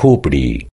खोपड़ी